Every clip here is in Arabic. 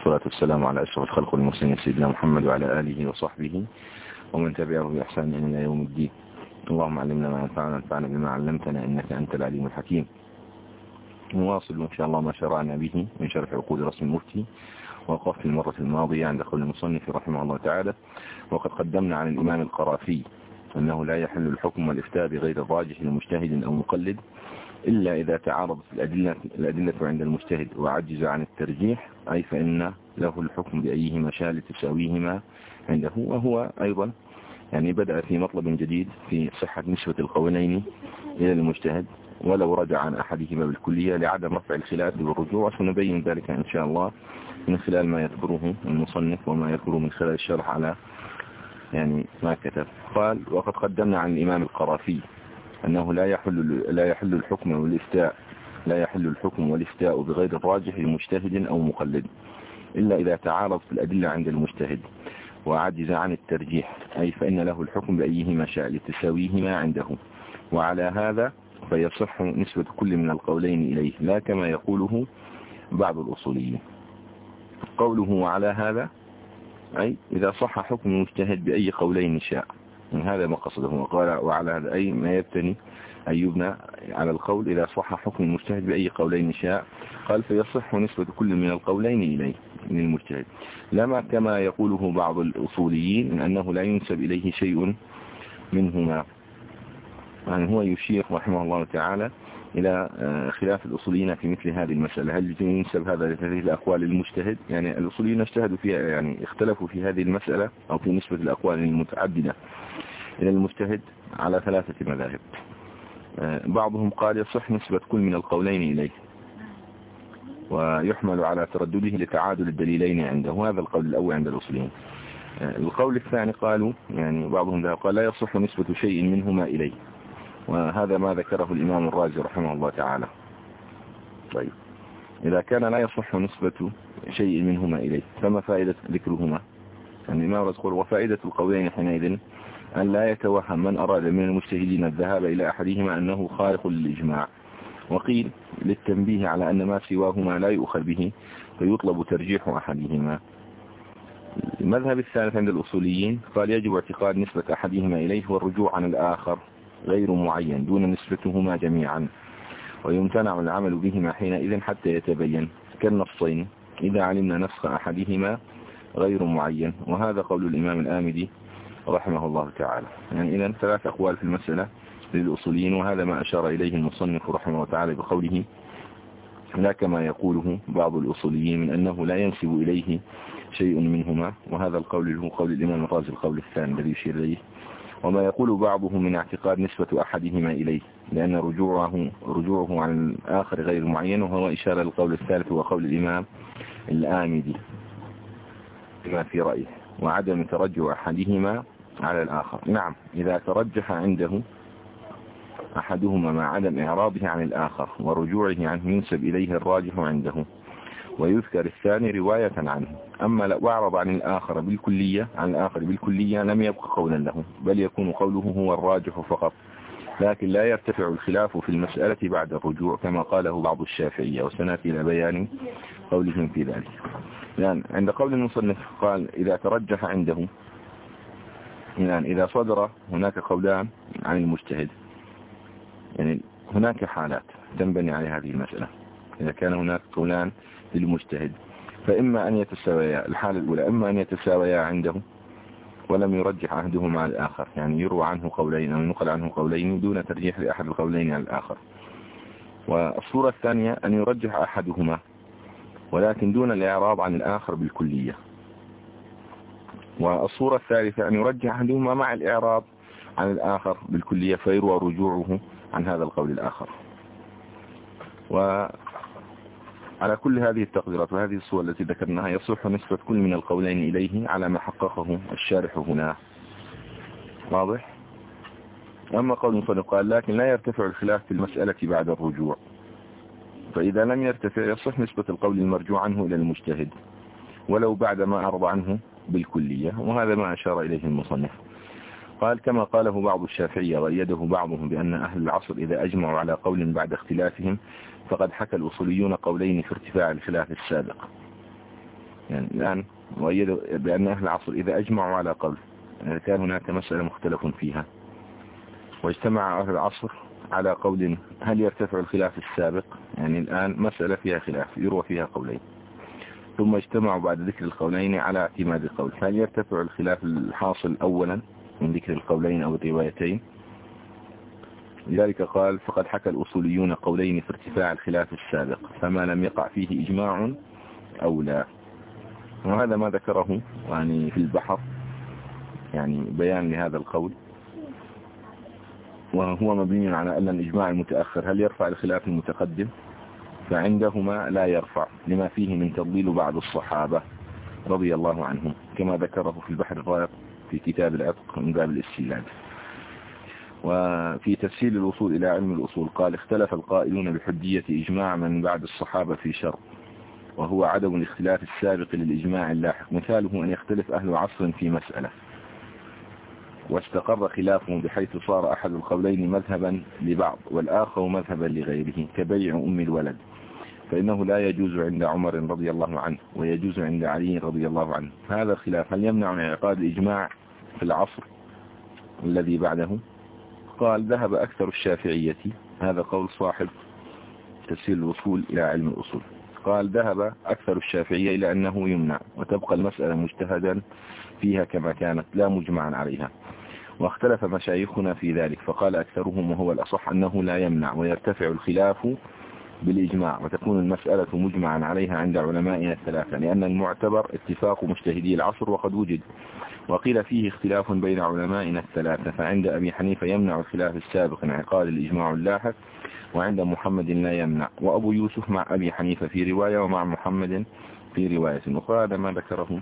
والصلاة والسلام على أشرف الخلق والمرسلين سيدنا محمد وعلى آله وصحبه ومن تبعه بإحسان إلى يوم الدين. اللهم علمنا ما ينفعنا انفعنا بما علمتنا إنك أنت العليم الحكيم. نواصل إن شاء الله ما شرعنا به من شرح عقود رسم المفتي وقفت المرة الماضية عند قول المصنف رحمه الله تعالى وقد قدمنا عن الإمام القرافي أنه لا يحل الحكم والإفتاء بغير الراجح لمجتهد أو مقلد إلا إذا تعارضت الأدلة, الأدلة عند المجتهد وعجز عن الترجيح أي فإن له الحكم بأيهما شاء لتساويهما عنده. وهو أيضا يعني بدأ في مطلب جديد في صحة نسبة القولين إلى المجتهد ولو رجع عن أحدهما بالكلية لعدم رفع الخلاف بالرجوع وسنبين ذلك إن شاء الله من خلال ما يذكره المصنف وما يذكره من خلال الشرح على يعني ما كتب. قال وقد قدمنا عن الإمام القرافي أنه لا يحل لا يحل الحكم والافتاء لا يحل الحكم والافتاء بغير الراجح لمجتهد أو مقلد إلا إذا تعارضت الأدلة عند المجتهد وعجز عن الترجيح أي فإن له الحكم بأيهما شاء لتساويهما عنده. وعلى هذا فيصح نسبة كل من القولين إليه لا كما يقوله بعض الأصوليين. قوله وعلى هذا أي إذا صح حكم المجتهد بأي قولين شاء. هذا ما قصده. وقال وعلى هذا أي ما يبتني أن يبنى على القول إذا صح حكم المجتهد بأي قولين شاء قال فيصح نسبة كل من القولين إليه من المجتهد. لما كما يقوله بعض الأصوليين أنه لا ينسب إليه شيء منهما. يعني هو يشير رحمه الله تعالى إلى خلاف الأصوليين في مثل هذه المسألة. هل ينسب هذا لهذه الأقوال المجتهد؟ يعني الأصوليين اجتهدوا فيها يعني اختلفوا في هذه المسألة أو في نسبة الأقوال المتعددة. إلى المجتهد على ثلاثة مذاهب. بعضهم قال يصح نسبة كل من القولين إليه ويحمل على تردده لتعادل الدليلين عنده. وهذا القول الأول عند الأصوليين. القول الثاني قالوا يعني بعضهم ذهب قال لا يصح نسبة شيء منهما إليه وهذا ما ذكره الإمام الرازي رحمه الله تعالى. طيب إذا كان لا يصح نسبة شيء منهما إليه فما فائدة ذكرهما؟ يعني الرازي يقول وفائدة القولين حينئذ أن لا يتوهم من أراد من المجتهدين الذهاب إلى أحدهما أنه خارق للإجماع. وقيل للتنبيه على أن ما سواهما لا يؤخذ به فيطلب ترجيح أحدهما. المذهب الثالث عند الأصوليين قال يجب اعتقاد نسبة أحدهما إليه والرجوع عن الآخر غير معين دون نسبتهما جميعا. ويمتنع العمل بهما حينئذ حتى يتبين كالنصين إذا علمنا نسخ أحدهما غير معين. وهذا قول الإمام الآمدي رحمه الله تعالى. يعني إذا ثلاث أقوال في المسألة للأصوليين وهذا ما أشار إليه المصنف رحمه الله تعالى بقوله لا كما يقوله بعض الأصوليين من أنه لا ينسب إليه شيء منهما وهذا القول هو قول الإمام الرازي القول الثاني الذي يشير إليه وما يقول بعضهم من اعتقاد نسبة أحدهما إليه لأن رجوعه, رجوعه عن الآخر غير معين وهو إشارة للقول الثالث وقول الإمام الآمدي بما في رأيه. وعدم ترجع أحدهما على الآخر. نعم إذا ترجح عنده أحدهما مع عدم إعراضه عن الآخر ورجوعه عنه ينسب إليه الراجح عنده ويذكر الثاني رواية عنه. أما لو أعرض عن الآخر بالكلية عن الآخر بالكلية لم يبقى قولا له بل يكون قوله هو الراجح فقط. لكن لا يرتفع الخلاف في المسألة بعد الرجوع كما قاله بعض الشافعية وسنأتي إلى بيان قولهم في ذلك. يعني عند قول المصنف قال إذا ترجح عنده يعني إذا صدر هناك قولان عن المجتهد. يعني هناك حالات تنبني على هذه المسألة. إذا كان هناك قولان للمجتهد فإما أن يتساويا الحالة الأولى إما أن يتساويا عنده ولم يرجح أحدهما على الآخر. يعني يروى عنه قولين أو ينقل عنه قولين دون ترجيح لأحد القولين على الآخر. والصورة الثانية أن يرجح أحدهما. ولكن دون الإعراض عن الآخر بالكلية. والصورة الثالثة أن يرجح أحدهما مع الإعراض عن الآخر بالكلية فيروى رجوعه عن هذا القول الآخر. وعلى كل هذه التقديرات وهذه الصور التي ذكرناها يصح نسبة كل من القولين إليه على ما حققه الشارح هنا. واضح؟ أما قول مصنف قال لكن لا يرتفع الخلاف في المسألة بعد الرجوع. فإذا لم يرتفع يصح نسبة القول المرجوع عنه إلى المجتهد ولو بعد ما أرضى عنه بالكلية وهذا ما أشار إليه المصنف. قال كما قاله بعض الشافعية وأيده بعضهم بأن أهل العصر إذا أجمعوا على قول بعد اختلافهم فقد حكى الأصوليون قولين في ارتفاع الخلاف السابق. يعني الآن وأيدوا بأن أهل العصر إذا أجمعوا على قول كان هناك مسألة مختلف فيها. واجتمع أهل العصر على قول هل يرتفع الخلاف السابق؟ يعني الآن مسألة فيها خلاف يروى فيها قولين. ثم اجتمعوا بعد ذكر القولين على اعتماد القول هل يرتفع الخلاف الحاصل أولا من ذكر القولين أو الروايتين؟ لذلك قال فقد حكى الأصوليون قولين في ارتفاع الخلاف السابق فما لم يقع فيه إجماع أو لا. وهذا ما ذكره يعني في البحر يعني بيان لهذا القول. وهو مبني على أن الإجماع المتأخر هل يرفع الخلاف المتقدم؟ فعندهما لا يرفع لما فيه من تضليل بعض الصحابة رضي الله عنهم كما ذكره في البحر الرائق في كتاب العتق من باب الاستيلاد. وفي تفسير الوصول إلى علم الأصول قال اختلف القائلون بحجية إجماع من بعد الصحابة في شر وهو عدم الاختلاف السابق للإجماع اللاحق. مثاله أن يختلف أهل عصر في مسألة. واستقر خلافهم بحيث صار أحد القولين مذهبا لبعض والآخر مذهبا لغيره كبيع أم الولد. فإنه لا يجوز عند عمر رضي الله عنه ويجوز عند علي رضي الله عنه. هذا الخلاف هل يمنع من اعقاد الإجماع في العصر الذي بعده؟ قال ذهب أكثر الشافعية. هذا قول صاحب تفسير الوصول إلى علم الأصول. قال ذهب أكثر الشافعية إلى أنه يمنع وتبقى المسألة مجتهدا فيها كما كانت لا مجمعا عليها. واختلف مشايخنا في ذلك فقال أكثرهم وهو الأصح أنه لا يمنع ويرتفع الخلاف بالإجماع وتكون المسألة مجمعا عليها عند علمائنا الثلاثة لأن المعتبر اتفاق مجتهدي العصر وقد وجد وقيل فيه اختلاف بين علمائنا الثلاثة فعند أبي حنيفة يمنع الخلاف السابق انعقاد الإجماع اللاحق وعند محمد لا يمنع وأبو يوسف مع أبي حنيفة في رواية ومع محمد في رواية أخرى هذا ما ذكره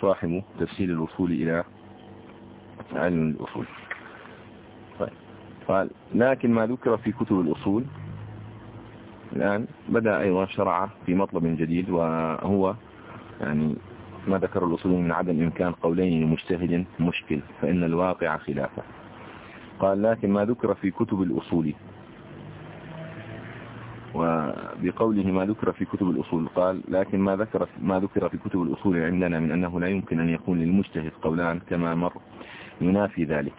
صاحب تفسير الوصول إلى علم الأصول. طيب. قال لكن ما ذكر في كتب الأصول الآن بدأ أيضا شرع في مطلب جديد وهو يعني ما ذكر الأصول من عدم إمكان قولين لمجتهد مشكل فإن الواقع خلافه. قال لكن ما ذكر في كتب الأصول. وبقوله ما ذكر في كتب الأصول قال لكن ما ذكر ما ذكر في كتب الأصول عندنا من أنه لا يمكن أن يكون للمجتهد قولان كما مر ينافي ذلك.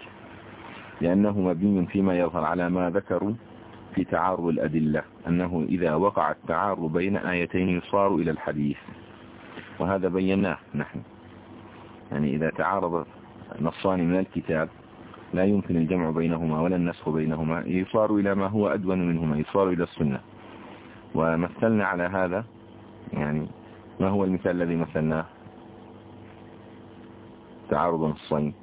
لأنه مبني فيما يظهر على ما ذكروا في تعارض الأدلة أنه إذا وقع التعارض بين آيتين يصار إلى الحديث. وهذا بيناه نحن. يعني إذا تعارض نصان من الكتاب لا يمكن الجمع بينهما ولا النسخ بينهما يصار إلى ما هو أدون منهما يصار إلى السنة. ومثلنا على هذا يعني ما هو المثال الذي مثلناه؟ تعارض نصين.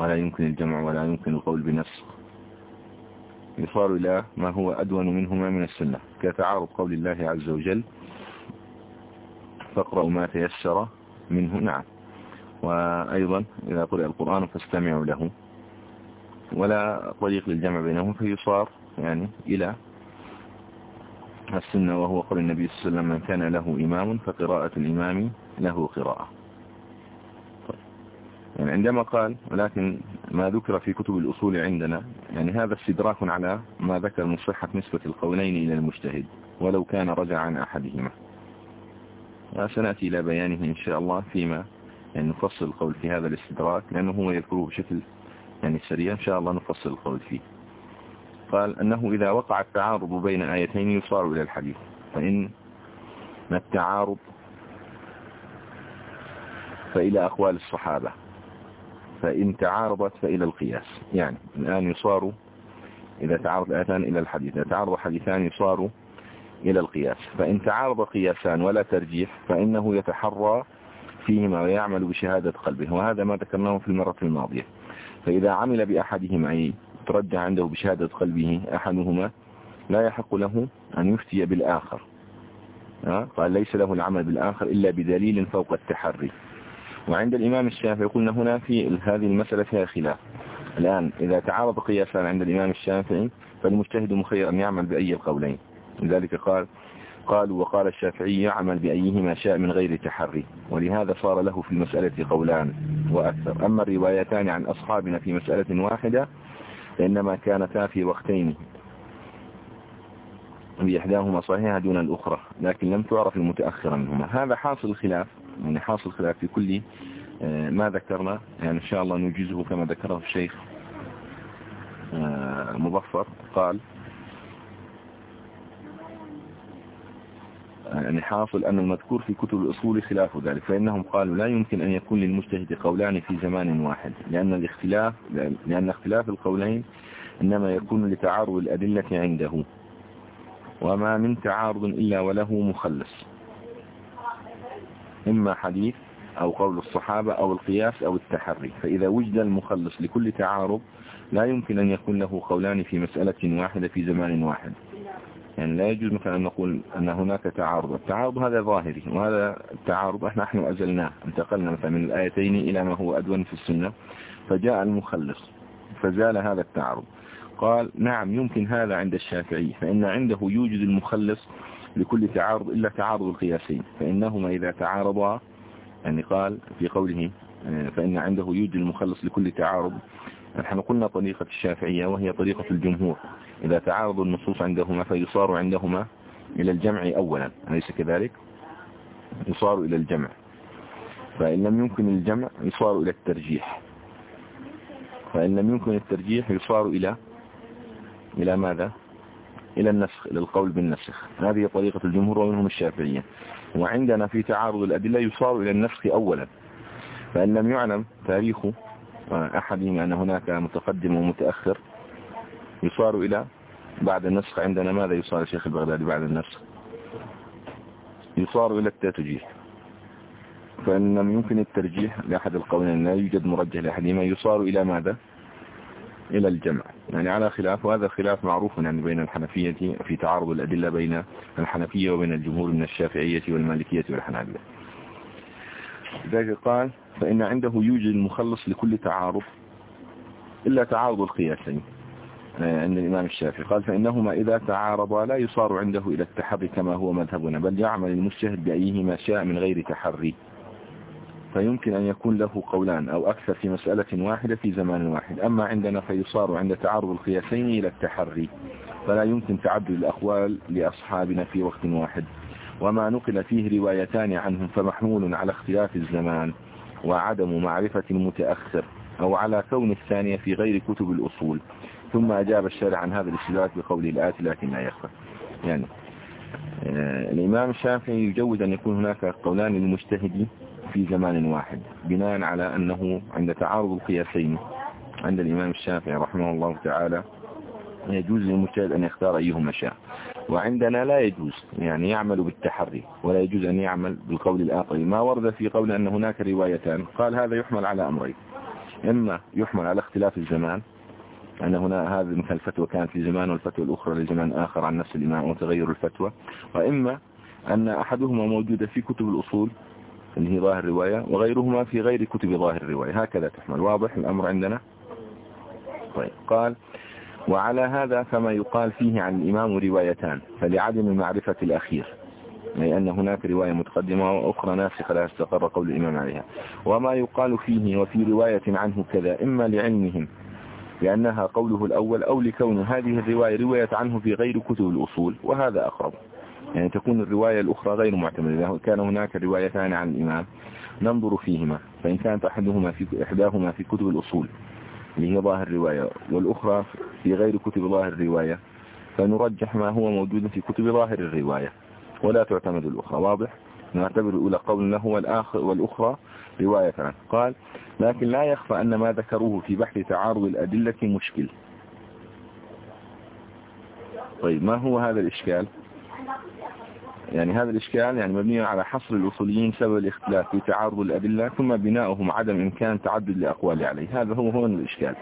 ولا يمكن الجمع ولا يمكن القول بنسخ يصار إلى ما هو أدون منهما من السنة. كتعارض قول الله عز وجل فاقرأوا ما تيسر منه. نعم. وأيضا إذا قرأ القرآن فاستمعوا له. ولا طريق للجمع بينهم فيصار يعني إلى السنة وهو قول النبي صلى الله عليه وسلم من كان له إمام فقراءة الإمام له قراءة. يعني عندما قال ولكن ما ذكر في كتب الأصول عندنا يعني هذا استدراك على ما ذكر من صحة نسبة القولين إلى المجتهد ولو كان رجع عن أحدهما. سنأتي إلى بيانه إن شاء الله فيما يعني نفصل القول في هذا الاستدراك لأنه هو يذكره بشكل يعني سريع إن شاء الله نفصل القول فيه. قال أنه إذا وقع التعارض بين آيتين يصار إلى الحديث فإن التعارض فإلى أقوال الصحابة. فإن تعارضت فإلى القياس. يعني الآن يصار إذا تعارض آيتان إلى الحديث. إذا تعارض حديثان يصار إلى القياس. فإن تعارض قياسان ولا ترجيح فإنه يتحرى فيهما ويعمل بشهادة قلبه. وهذا ما ذكرناه في المرة الماضية. فإذا عمل بأحدهما ترجع عنده بشهادة قلبه أحدهما لا يحق له أن يفتي بالآخر. قال ليس له العمل بالآخر إلا بدليل فوق التحري. وعند الإمام الشافعي قلنا هنا في هذه المسألة فيها خلاف. الآن إذا تعارض قياسان عند الإمام الشافعي فالمجتهد مخير أن يعمل بأي القولين. لذلك قال قالوا وقال الشافعي يعمل بأيهما شاء من غير تحري ولهذا صار له في المسألة قولان وأكثر. أما الروايتان عن أصحابنا في مسألة واحدة فإنما كانتا في وقتين. بإحداهما صحيحة دون الأخرى لكن لم تعرف المتأخرة منهما. هذا حاصل الخلاف يعني حاصل الخلاف في كل آه، ما ذكرنا يعني إن شاء الله نجيزه كما ذكره الشيخ آه، مظفر قال يعني حاصل أن المذكور في كتب الأصول خلاف ذلك فإنهم قالوا لا يمكن أن يكون للمجتهد قولان في زمان واحد لأن الاختلاف لأن اختلاف القولين إنما يكون لتعارض الأدلة عنده وما من تعارض إلا وله مخلص. إما حديث أو قول الصحابة أو القياس أو التحري. فإذا وجد المخلص لكل تعارض لا يمكن أن يكون له قولان في مسألة واحدة في زمان واحد. يعني لا يجوز مثلا أن نقول أن هناك تعارض. التعارض هذا ظاهري وهذا التعارض نحن أزلناه انتقلنا مثلا من الآيتين إلى ما هو أدون في السنة فجاء المخلص فزال هذا التعارض. قال نعم يمكن هذا عند الشافعي فإن عنده يوجد المخلص لكل تعارض إلا تعارض القياسين فإنهما إذا تعارضا يعني قال في قوله آه، فإن عنده يوجد المخلص لكل تعارض. نحن قلنا طريقة الشافعية وهي طريقة الجمهور. إذا تعارض النصوص عندهما فيصار عندهما إلى الجمع أولا أليس كذلك؟ يصار إلى الجمع. فإن لم يمكن الجمع يصار إلى الترجيح. فإن لم يمكن الترجيح يصار إلى إلى ماذا؟ إلى النسخ إلى القول بالنسخ. هذه طريقة الجمهور ومنهم الشافعية. وعندنا في تعارض الأدلة يصار إلى النسخ أولا. فإن لم يعلم تاريخ أحدهما أن هناك متقدم ومتأخر يصار إلى بعد النسخ. عندنا ماذا يصار الشيخ البغدادي بعد النسخ؟ يصار إلى التتجيح فإن لم يمكن الترجيح لأحد القولين لا يوجد مرجح لأحدهما يصار إلى ماذا؟ إلى الجمع. يعني على خلاف وهذا خلاف معروف يعني بين الحنفية في تعارض الأدلة بين الحنفية وبين الجمهور من الشافعية والمالكية والحنابلة. ذلك قال فإن عنده يوجد المخلص لكل تعارض إلا تعارض القياسين آه، عند الإمام الشافعي. قال فإنهما إذا تعارضا لا يصار عنده إلى التحري كما هو مذهبنا بل يعمل المجتهد بأيهما شاء من غير تحري. فيمكن أن يكون له قولان أو أكثر في مسألة واحدة في زمان واحد. أما عندنا فيصار عند تعارض القياسين إلى التحري فلا يمكن تعدد الأقوال لأصحابنا في وقت واحد. وما نقل فيه روايتان عنهم فمحمول على اختلاف الزمان وعدم معرفة المتأخر أو على كون الثانية في غير كتب الأصول. ثم أجاب الشارع عن هذا الاستدلال بقول الآتي لكن لا يخفى. يعني آه، الإمام الشافعي يجوز أن يكون هناك قولان للمجتهد في زمان واحد بناء على أنه عند تعارض القياسين عند الإمام الشافعي رحمه الله تعالى يجوز للمجتهد أن يختار أيهما شاء. وعندنا لا يجوز يعني يعمل بالتحري ولا يجوز أن يعمل بالقول الآخر. ما ورد في قول أن هناك روايتان قال هذا يحمل على أمرين. إما يحمل على اختلاف الزمان أن هنا هذه مثل الفتوى كانت في زمان والفتوى الأخرى لزمان آخر عن نفس الإمام وتغير الفتوى. وإما أن أحدهما موجودة في كتب الأصول اللي هي ظاهر الرواية وغيرهما في غير كتب ظاهر الرواية هكذا تحمل. واضح الأمر عندنا؟ طيب. قال وعلى هذا فما يقال فيه عن الإمام روايتان فلعدم معرفة الأخير أي أن هناك رواية متقدمة وأخرى ناسخة لا استقر قول الإمام عليها. وما يقال فيه وفي رواية عنه كذا إما لعلمهم لأنها قوله الأول أو لكون هذه الرواية رواية عنه في غير كتب الأصول وهذا أقرب. يعني تكون الرواية الأخرى غير معتمدة. كان هناك روايتان عن الإمام ننظر فيهما. فإن كانت أحدهما في إحداهما في كتب الأصول اللي هي ظاهر الرواية والأخرى في غير كتب ظاهر الرواية فنرجح ما هو موجود في كتب ظاهر الرواية. ولا تعتمد الأخرى. واضح؟ نعتبر الأولى قول له والآخر والأخرى رواية عنه قال لكن لا يخفى أن ما ذكروه في بحث تعارض الأدلة مشكل. طيب ما هو هذا الإشكال؟ يعني هذا الإشكال يعني مبني على حصر الأصوليين سبب الاختلاف في تعارض الأدلة ثم بناؤهم عدم إمكان تعدد الأقوال عليه. هذا هو هو الإشكال.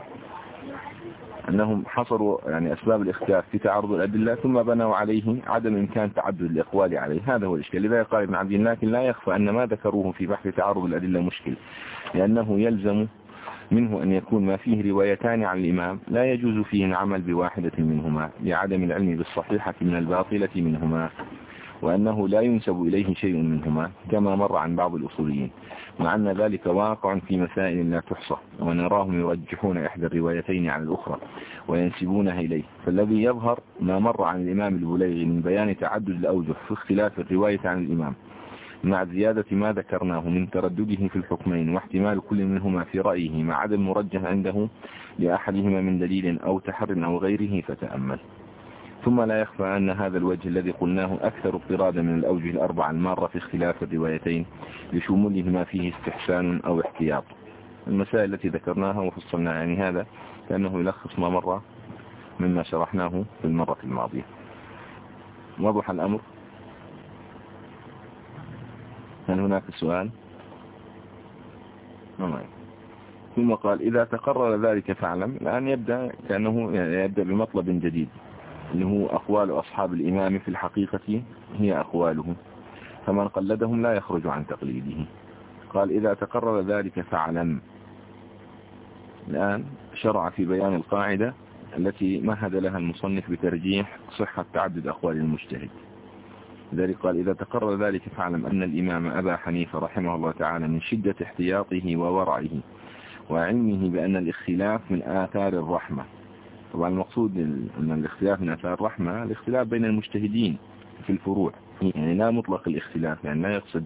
أنهم حصروا يعني أسباب الاختلاف في تعارض الأدلة ثم بنوا عليه عدم إمكان تعدد الأقوال عليه. هذا هو الإشكال. لذلك قال ابن عبد لكن لا يخفى أن ما ذكروه في بحث تعارض الأدلة مشكل لأنه يلزم منه أن يكون ما فيه روايتان عن الإمام لا يجوز فيه العمل بواحدة منهما لعدم العلم بالصحيحة من الباطلة منهما وأنه لا ينسب إليه شيء منهما كما مر عن بعض الأصوليين مع أن ذلك واقع في مسائل لا تحصى ونراهم يرجحون إحدى الروايتين على الأخرى وينسبونها إليه. فالذي يظهر ما مر عن الإمام البليغي من بيان تعدد الأوجه في اختلاف الرواية عن الإمام مع زيادة ما ذكرناه من تردده في الحكمين واحتمال كل منهما في رأيه مع عدم مرجح عنده لأحدهما من دليل أو تحر أو غيره فتأمل. ثم لا يخفى أن هذا الوجه الذي قلناه أكثر اضطرادا من الأوجه الأربعة المارة في اختلاف الروايتين لشمولهما فيه استحسان أو احتياط. المسائل التي ذكرناها وفصلناها يعني هذا كأنه يلخص ما مر مما شرحناه في المرة الماضية. وضح الأمر؟ هل هناك سؤال. ما ثم قال إذا تقرر ذلك فاعلم. الآن يبدأ كأنه يبدأ بمطلب جديد اللي هو أقوال أصحاب الإمام في الحقيقة هي أقواله. فمن قلدهم لا يخرج عن تقليده. قال إذا تقرر ذلك فاعلم. الآن شرع في بيان القاعدة التي مهد لها المصنف بترجيح صحة تعدد أقوال المجتهد. ذلك قال إذا تقرر ذلك فاعلم أن الإمام أبا حنيفة رحمه الله تعالى من شدة احتياطه وورعه وعلمه بأن الاختلاف من آثار الرحمة. طبعا المقصود أن الاختلاف من آثار الرحمة الاختلاف بين المجتهدين في الفروع. يعني لا مطلق الاختلاف يعني لا يقصد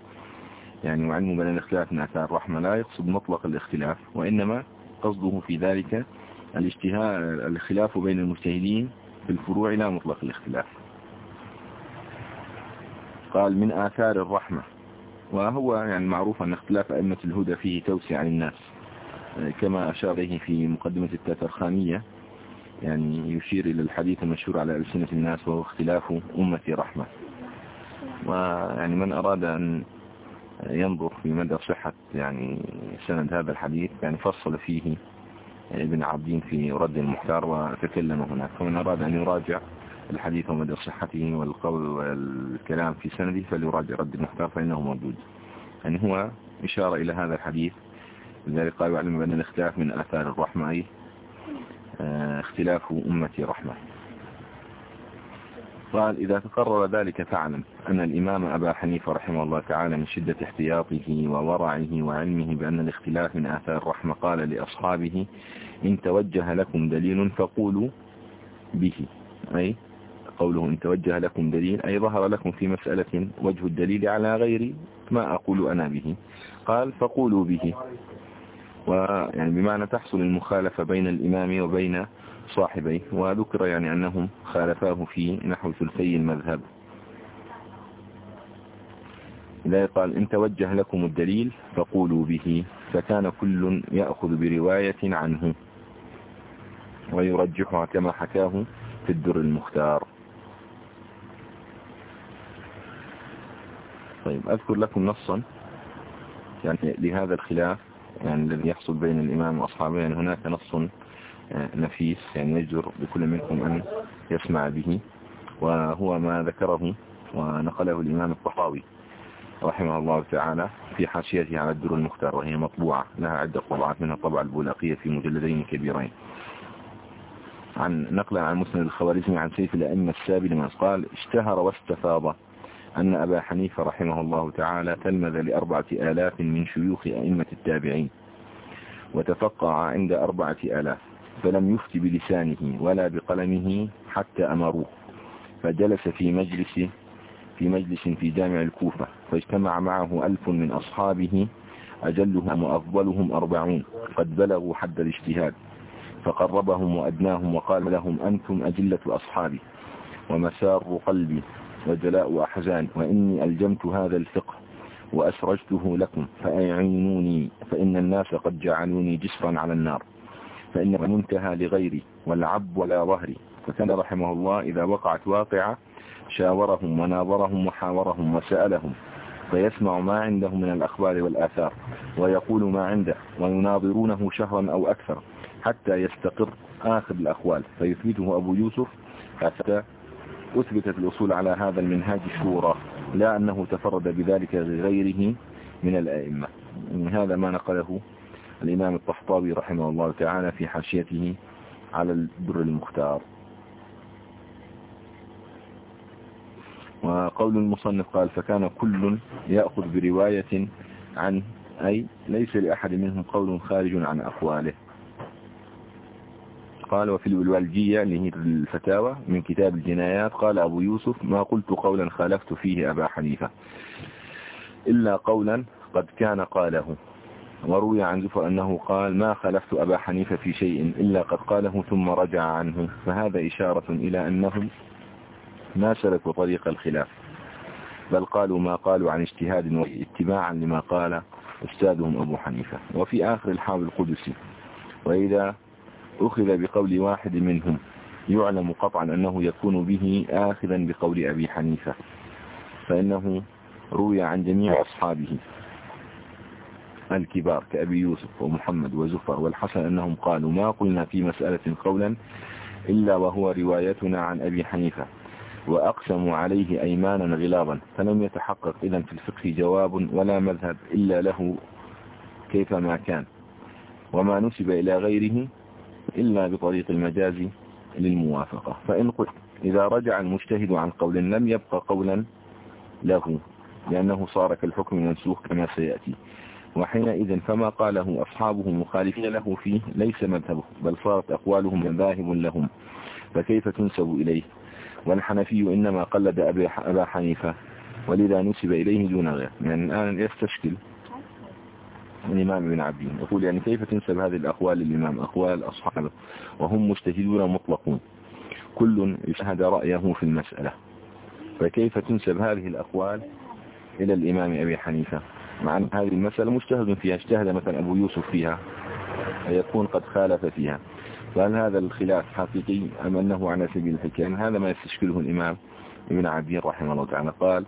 يعني وعلمه بأن الاختلاف من آثار الرحمة لا يقصد مطلق الاختلاف وإنما قصده في ذلك الاجتهاد الخلاف بين المجتهدين في الفروع لا مطلق الاختلاف. قال من آثار الرحمة. وهو يعني معروف أن اختلاف أئمة الهدى فيه توسع للناس. كما أشار إليه في مقدمة التاترخانية يعني يشير إلى الحديث المشهور على ألسنة الناس وهو اختلاف أمة رحمة. ويعني من أراد أن ينظر في مدى صحة يعني سند هذا الحديث يعني فصل فيه ابن عبدين في رد المختار وتكلم هناك. فمن أراد أن يراجع الحديث ومدى صحته والقول والكلام في سنده فليراجع رد المختار فإنه موجود. يعني هو إشارة إلى هذا الحديث. لذلك قال يعلم بأن الاختلاف من آثار الرحمة أي آه، اختلاف أمة رحمة. قال إذا تقرر ذلك فاعلم أن الإمام أبا حنيفة رحمه الله تعالى من شدة احتياطه وورعه وعلمه بأن الاختلاف من آثار الرحمة قال لأصحابه إن توجه لكم دليل فقولوا به. أي قوله إن توجه لكم دليل أي ظهر لكم في مسألة وجه الدليل على غير ما أقول أنا به. قال فقولوا به. ويعني بمعنى تحصل المخالفة بين الإمام وبين صاحبيه وذكر يعني أنهم خالفاه في نحو ثلثي المذهب. إذا قال إن توجه لكم الدليل فقولوا به فكان كل يأخذ برواية عنه ويرجحها كما حكاه في الدر المختار. طيب أذكر لكم نصا يعني لهذا الخلاف يعني الذي يحصل بين الإمام وأصحابه يعني هناك نص آه، نفيس يعني يجر بكل منكم أن يسمع به وهو ما ذكره ونقله الإمام الطحاوي رحمه الله تعالى في حاشيته على الدر المختار وهي مطبوعة لها عدة طبعات منها الطبعة البولاقية في مجلدين كبيرين. عن نقلا عن مسند الخوارزمي عن سيف الأئمة السابل ما قال اشتهر واستفاض أن أبا حنيفة رحمه الله تعالى تلمذ لأربعة آلاف من شيوخ أئمة التابعين وتفقع عند أربعة آلاف فلم يفت بلسانه ولا بقلمه حتى أمروه فجلس في مجلس في مجلس في جامع الكوفة فاجتمع معه ألف من أصحابه أجلهم وأفضلهم أربعون قد بلغوا حد الاجتهاد فقربهم وأدناهم وقال لهم أنتم أجلة أصحابي ومسار قلبي. وجلاء أحزان وإني ألجمت هذا الفقه وأسرجته لكم فأعينوني فإن الناس قد جعلوني جسرا على النار فإن منتهى لغيري والعب ولا ظهري. فكان رحمه الله إذا وقعت واقعة شاورهم وناظرهم وحاورهم وسألهم فيسمع ما عنده من الأخبار والآثار ويقول ما عنده ويناظرونه شهرا أو أكثر حتى يستقر آخر الأقوال فيثبته أبو يوسف حتى أثبتت الأصول على هذا المنهاج الشورى لا أنه تفرد بذلك غيره من الأئمة. هذا ما نقله الإمام الطحطاوي رحمه الله تعالى في حاشيته على الدر المختار. وقول المصنف قال فكان كل يأخذ برواية عن أي ليس لأحد منهم قول خارج عن أقواله. قال وفي الوالجية اللي هي الفتاوى من كتاب الجنايات قال أبو يوسف ما قلت قولا خالفت فيه أبا حنيفة إلا قولا قد كان قاله وروي عن زفر أنه قال ما خلفت أبا حنيفة في شيء إلا قد قاله ثم رجع عنه فهذا إشارة إلى أنهم ما سلكوا طريق الخلاف بل قالوا ما قالوا عن اجتهاد واتباعا لما قال أستاذهم أبو حنيفة وفي آخر الحاول القدسي وإذا أخذ بقول واحد منهم يعلم قطعا أنه يكون به آخذا بقول أبي حنيفة فإنه روي عن جميع أصحابه الكبار كأبي يوسف ومحمد وزفر والحسن أنهم قالوا ما قلنا في مسألة قولا إلا وهو روايتنا عن أبي حنيفة وأقسموا عليه أيمانا غلابا فلم يتحقق إذا في الفقه جواب ولا مذهب إلا له كيفما كان وما نسب إلى غيره إلا بطريق المجاز للموافقة. فإن إذا رجع المجتهد عن قول لم يبقى قولا له لأنه صار كالحكم منسوخ كما سيأتي. وحينئذ فما قاله أصحابه مخالفين له فيه ليس مذهبه بل صارت أقوالهم ذاهب لهم. فكيف تنسب إليه؟ والحنفي إنما قلد أبا حنيفة ولذا نسب إليه دون غير. يعني الآن يستشكل الإمام ابن عبدين يقول يعني كيف تنسب هذه الأقوال للإمام؟ أقوال أصحابه. وهم مجتهدون مطلقون. كل يشهد رأيه في المسألة. فكيف تنسب هذه الأقوال إلى الإمام أبي حنيفة؟ مع أن هذه المسألة مجتهد فيها. اجتهد مثلا أبو يوسف فيها. فيكون قد خالف فيها. فهل هذا الخلاف حقيقي أم أنه على سبيل الحكاية؟ هذا ما يستشكله الإمام ابن عبدين رحمه الله تعالى. قال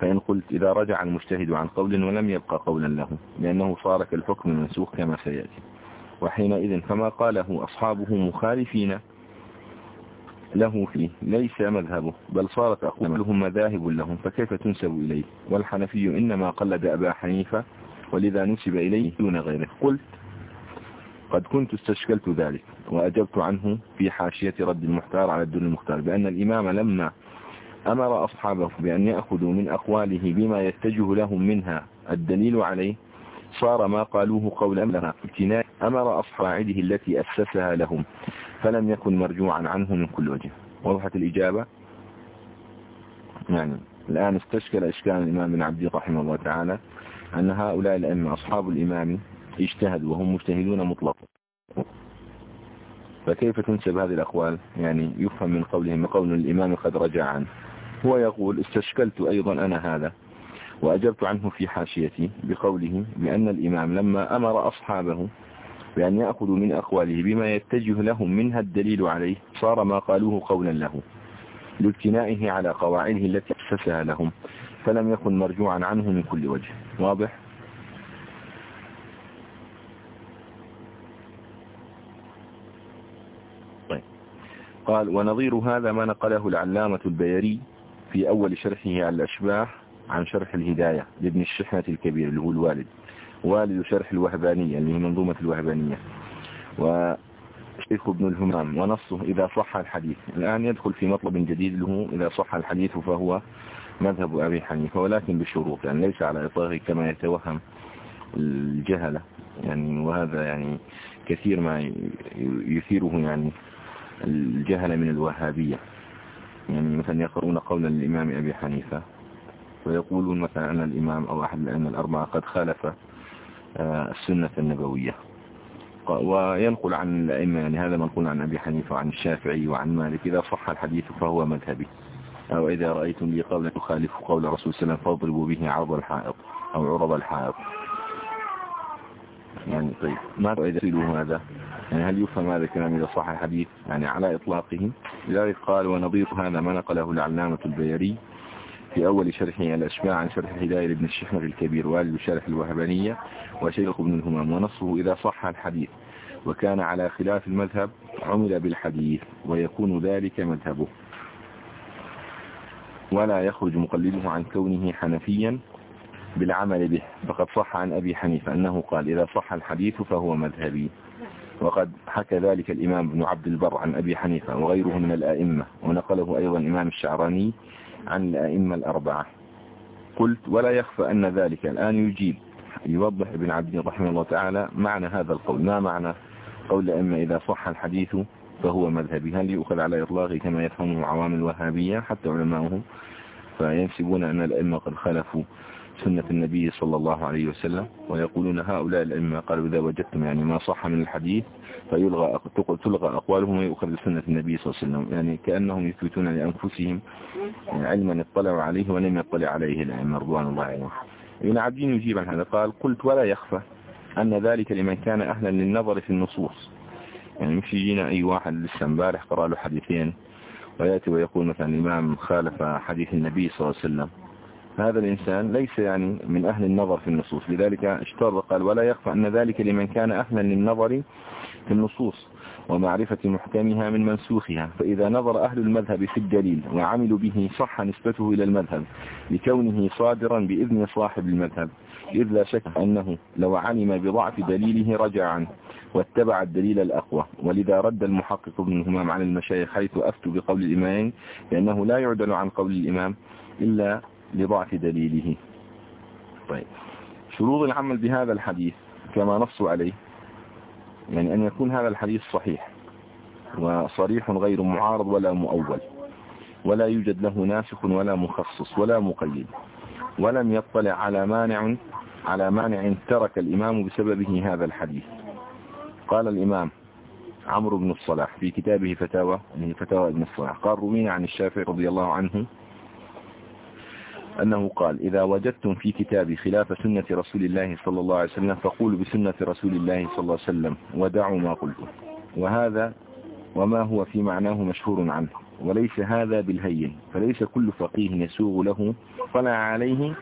فإن قلت إذا رجع المجتهد عن قول ولم يبقى قولا له لأنه صار كالحكم المنسوخ كما سيأتي. وحينئذ فما قاله أصحابه مخالفين له فيه ليس مذهبه بل صارت أقوالهم مذاهب لهم فكيف تنسب إليه؟ والحنفي إنما قلد أبا حنيفة ولذا نسب إليه دون غيره. قلت قد كنت استشكلت ذلك وأجبت عنه في حاشية رد المحتار على الدين المختار بأن الإمام لما أمر أصحابه بأن يأخذوا من أقواله بما يتجه لهم منها. الدليل عليه صار ما قالوه قولا لها ابتناء أمر أصحابه التي أسسها لهم فلم يكن مرجوعا عنه من كل وجه. وضحت الإجابة؟ يعني الآن استشكل إشكال الإمام بن عبد رحمه الله تعالى أن هؤلاء الأئمة أصحاب الإمام اجتهدوا وهم مجتهدون مطلقا. فكيف تنسب هذه الأقوال؟ يعني يفهم من قولهم قول الإمام قد رجع عنه. هو يقول استشكلت أيضا أنا هذا وأجبت عنه في حاشيتي بقوله بأن الإمام لما أمر أصحابه بأن يأخذوا من أقواله بما يتجه لهم منها الدليل عليه صار ما قالوه قولا له لابتنائه على قواعده التي أسسها لهم فلم يكن مرجوعا عنه من كل وجه واضح؟ طيب. قال ونظير هذا ما نقله العلامة البيري في أول شرحه الأشباح عن شرح الهداية لابن الشحنة الكبير اللي هو الوالد. والد شرح الوهبانية اللي هي منظومة الوهبانية. وشيخ ابن الهمام ونصه إذا صح الحديث. الآن يدخل في مطلب جديد له إذا صح الحديث فهو مذهب أبي حنيفة ولكن بشروط يعني ليس على إطلاقه كما يتوهم الجهلة. يعني وهذا يعني كثير ما يثيره يعني الجهل من الوهابية. يعني مثلا يقرؤون قولا للإمام أبي حنيفة ويقولون مثلا أن الإمام أو أحد الأئمة الأربعة قد خالف آه، السنة النبوية. وينقل عن الأئمة يعني هذا منقول عن أبي حنيفة وعن الشافعي وعن مالك إذا صح الحديث فهو مذهبي. أو إذا رأيتم لي قولا يخالف قول الرسول صلى الله عليه وسلم فاضربوا به عرض الحائط أو عرض الحائط. يعني طيب ما سئلوا هذا؟ يعني هل يفهم هذا الكلام إذا صح الحديث؟ يعني على إطلاقه؟ لذلك قال ونظير هذا ما نقله العلامة البيري في أول شرحه الأشباع عن شرح الهداية لابن الشحنر الكبير والد شرح الوهبانية وشيخ ابن الهمام ونصه إذا صح الحديث. وكان على خلاف المذهب عمل بالحديث ويكون ذلك مذهبه. ولا يخرج مقلده عن كونه حنفيا بالعمل به. فقد صح عن أبي حنيفة أنه قال إذا صح الحديث فهو مذهبي. وقد حكى ذلك الإمام ابن عبد البر عن أبي حنيفة وغيره من الآئمة. ونقله أيضا الإمام الشعراني عن الأئمة الأربعة. قلت ولا يخفى أن ذلك الآن يجيب. يوضح ابن عبد رحمه الله تعالى معنى هذا القول. ما معنى قول الأئمة إذا صح الحديث فهو مذهبي؟ هل يؤخذ على إطلاقه كما يفهمه عوام الوهابية حتى علماؤهم؟ فينسبون أن الأئمة قد خلفوا. سنة النبي صلى الله عليه وسلم ويقولون هؤلاء الأئمة قالوا إذا وجدتم يعني ما صح من الحديث فيلغى تلغى أقوالهم ويؤخذ سنة النبي صلى الله عليه وسلم. يعني كأنهم يثبتون لأنفسهم علما اطلعوا عليه ولم يطلع عليه الأئمة رضوان الله عليهم. ابن عبدين يجيب عن هذا قال قلت ولا يخفى أن ذلك لمن كان أهلا للنظر في النصوص. يعني مش يجينا أي واحد لسه امبارح قرأ له حديثين ويأتي ويقول مثلا الإمام خالف حديث النبي صلى الله عليه وسلم. هذا الإنسان ليس يعني من أهل النظر في النصوص. لذلك اشتر قال ولا يخفى أن ذلك لمن كان أهلا للنظر في النصوص ومعرفة محكمها من منسوخها. فإذا نظر أهل المذهب في الدليل وعملوا به صح نسبته إلى المذهب لكونه صادرا بإذن صاحب المذهب إذ لا شك أنه لو علم بضعف دليله رجع عنه واتبع الدليل الأقوى. ولذا رد المحقق ابن همام عن المشايخ حيث أفتوا بقول الإمامين لأنه لا يعدل عن قول الإمام إلا لضعف دليله. طيب. شروط العمل بهذا الحديث كما نصوا عليه يعني أن يكون هذا الحديث صحيح وصريح غير معارض ولا مؤول ولا يوجد له ناسخ ولا مخصص ولا مقيد ولم يطلع على مانع على مانع ترك الإمام بسببه هذا الحديث. قال الإمام عمرو بن الصلاح في كتابه فتاوى يعني فتاوى ابن الصلاح قال روينا عن الشافعي رضي الله عنه أنه قال إذا وجدتم في كتابي خلاف سنة رسول الله صلى الله عليه وسلم فقولوا بسنة رسول الله صلى الله عليه وسلم ودعوا ما قلتم. وهذا وما هو في معناه مشهور عنه وليس هذا بالهين فليس كل فقيه يسوغ له طلع عليه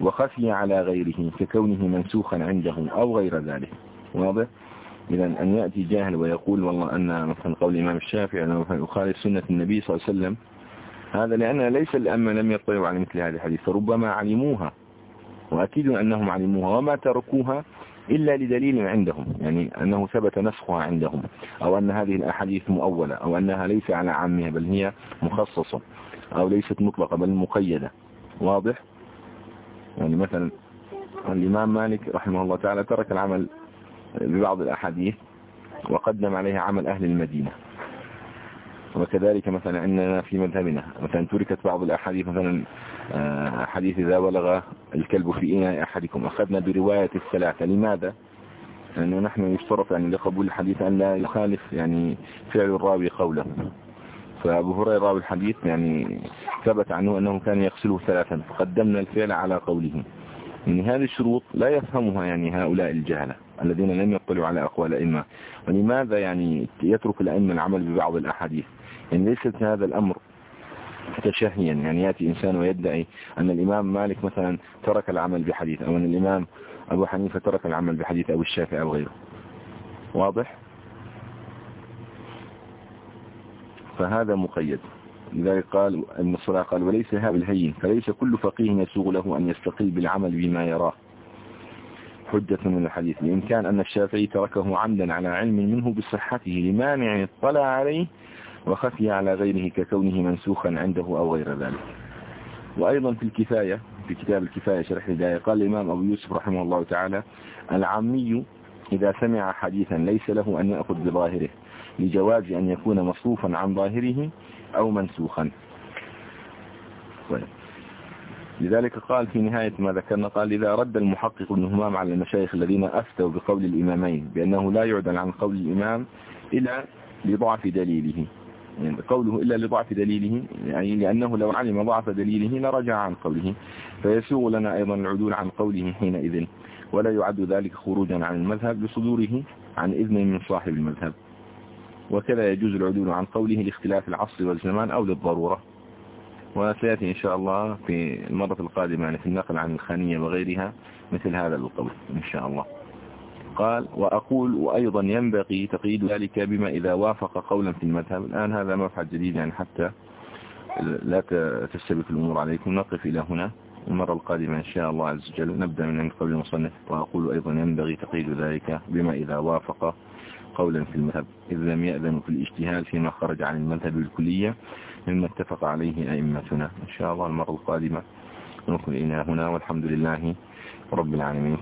وخفي على غيره ككونه منسوخا عنده أو غير ذلك. واضح؟ إذا أن يأتي جاهل ويقول والله أن مثلا قول الإمام الشافعي أنه يخالف سنة النبي صلى الله عليه وسلم هذا لأن ليس الأمة لم يطلعوا على مثل هذه الحديث فربما علموها وأكيد أنهم علموها وما تركوها إلا لدليل عندهم يعني أنه ثبت نسخها عندهم أو أن هذه الأحاديث مؤولة أو أنها ليس على عامها بل هي مخصصة أو ليست مطلقة بل مقيدة. واضح؟ يعني مثلا الإمام مالك رحمه الله تعالى ترك العمل ببعض الأحاديث وقدم عليها عمل أهل المدينة. وكذلك مثلا عندنا في مذهبنا مثلا تركت بعض الأحاديث مثلا آه، حديث إذا بلغ الكلب في إناء أحدكم أخذنا برواية الثلاثة لماذا؟ لأنه نحن يشترط يعني لقبول الحديث أن لا يخالف يعني فعل الراوي قوله. فأبو هريرة راوي الحديث يعني ثبت عنه أنه كان يغسله ثلاثا فقدمنا الفعل على قوله. يعني هذه الشروط لا يفهمها يعني هؤلاء الجهلة الذين لم يطلعوا على أقوال الأئمة. ولماذا يعني يترك الأئمة العمل ببعض الأحاديث؟ يعني ليست هذا الأمر تشهيا. يعني يأتي إنسان ويدعي أن الإمام مالك مثلا ترك العمل بحديث أو أن الإمام أبو حنيفة ترك العمل بحديث أو الشافعي أو غيره. واضح؟ فهذا مقيد. لذلك قال ابن قال وليس هذا الهين فليس كل فقيه يسوغ له أن يستقل بالعمل بما يراه. حجة من الحديث. بإمكان أن الشافعي تركه عمدا على علم منه بصحته لمانع اطلع عليه وخفي على غيره ككونه منسوخا عنده أو غير ذلك. وأيضا في الكفاية في كتاب الكفاية شرح الهداية قال الإمام أبو يوسف رحمه الله تعالى العامي إذا سمع حديثا ليس له أن يأخذ بظاهره لجواز أن يكون مصروفا عن ظاهره أو منسوخا. طيب. لذلك قال في نهاية ما ذكرنا قال إذا رد المحقق ابن همام على المشايخ الذين أفتوا بقول الإمامين بأنه لا يعدل عن قول الإمام إلا لضعف دليله. قوله إلا لضعف دليله يعني لأنه لو علم ضعف دليله لرجع عن قوله فيسوغ لنا أيضا العدول عن قوله حينئذ ولا يعد ذلك خروجا عن المذهب لصدوره عن إذن من صاحب المذهب. وكذا يجوز العدول عن قوله لاختلاف العصر والزمان أو للضرورة. وسيأتي إن شاء الله في المرة القادمة يعني في النقل عن الخانية وغيرها مثل هذا القول إن شاء الله. قال وأقول وأيضا ينبغي تقييد ذلك بما إذا وافق قولا في المذهب. الآن هذا مبحث جديد يعني حتى لا تستبك الأمور عليكم. نقف إلى هنا. المرة القادمة إن شاء الله عز وجل نبدأ من قول المصنف وأقول أيضا ينبغي تقييد ذلك بما إذا وافق قولا في المذهب. إذ لم يأذن في الاجتهاد فيما خرج عن المذهب الكلية مما اتفق عليه أئمتنا. إن شاء الله المرة القادمة نكون إلى هنا والحمد لله رب العالمين.